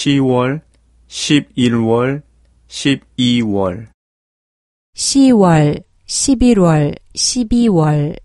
10월, 11월, 12월. 10월, 11월, 12월.